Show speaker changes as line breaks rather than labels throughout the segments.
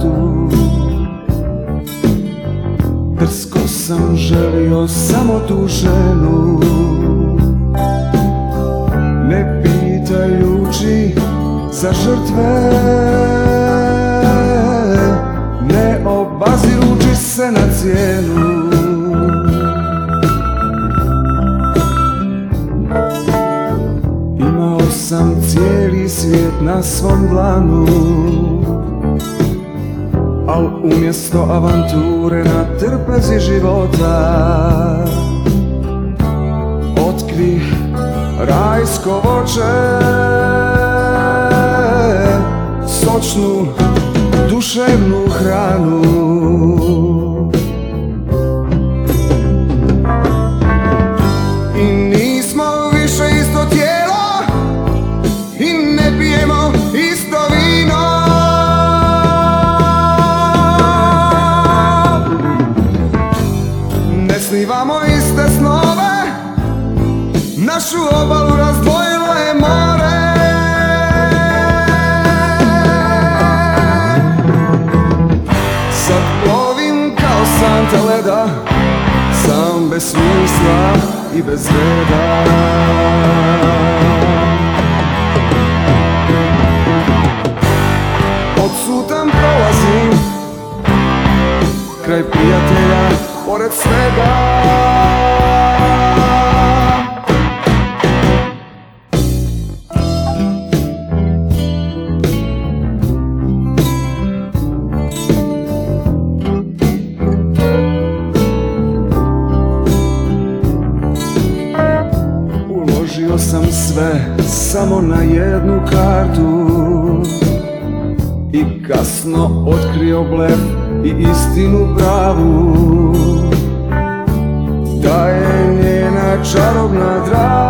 kartu Drsko sam želio samo tu ženu. Ne pitajući za žrtve Ne obazirući se na cijenu. Imao sam cijeli svijet na svom dlanu Al umjesto avanture na trpezi života Otkrih rajsko voće iste snove. Našu obalu razdvojilo je more. Sad plovim kao santa leda Sam bez smisla i bez reda. Odsutan prolazim Kraj prijatelja, pored svega. Uložio sam sve samo na jednu kartu I kasno otkrio blef i istinu pravu. Da je njena čarobna draž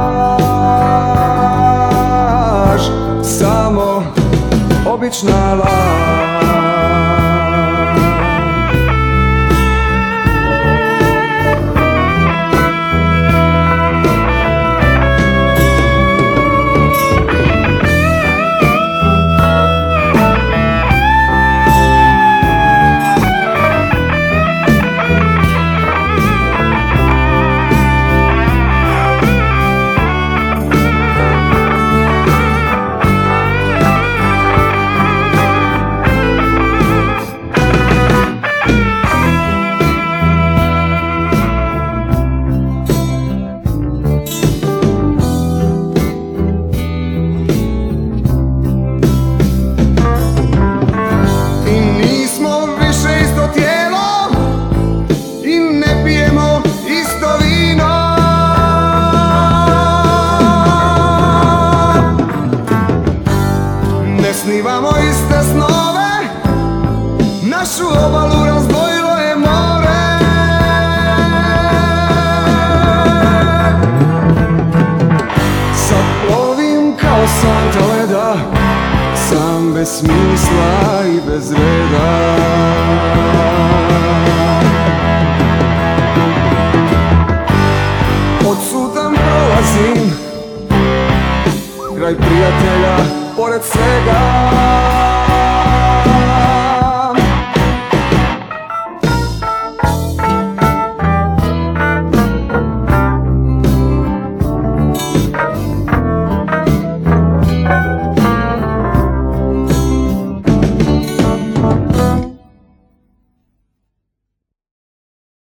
Našu obalu razdvojilo je more. Sad plovim kao santa leda Sam bez smisla i bez reda. Odsutan prolazim Kraj prijatelja, pored svega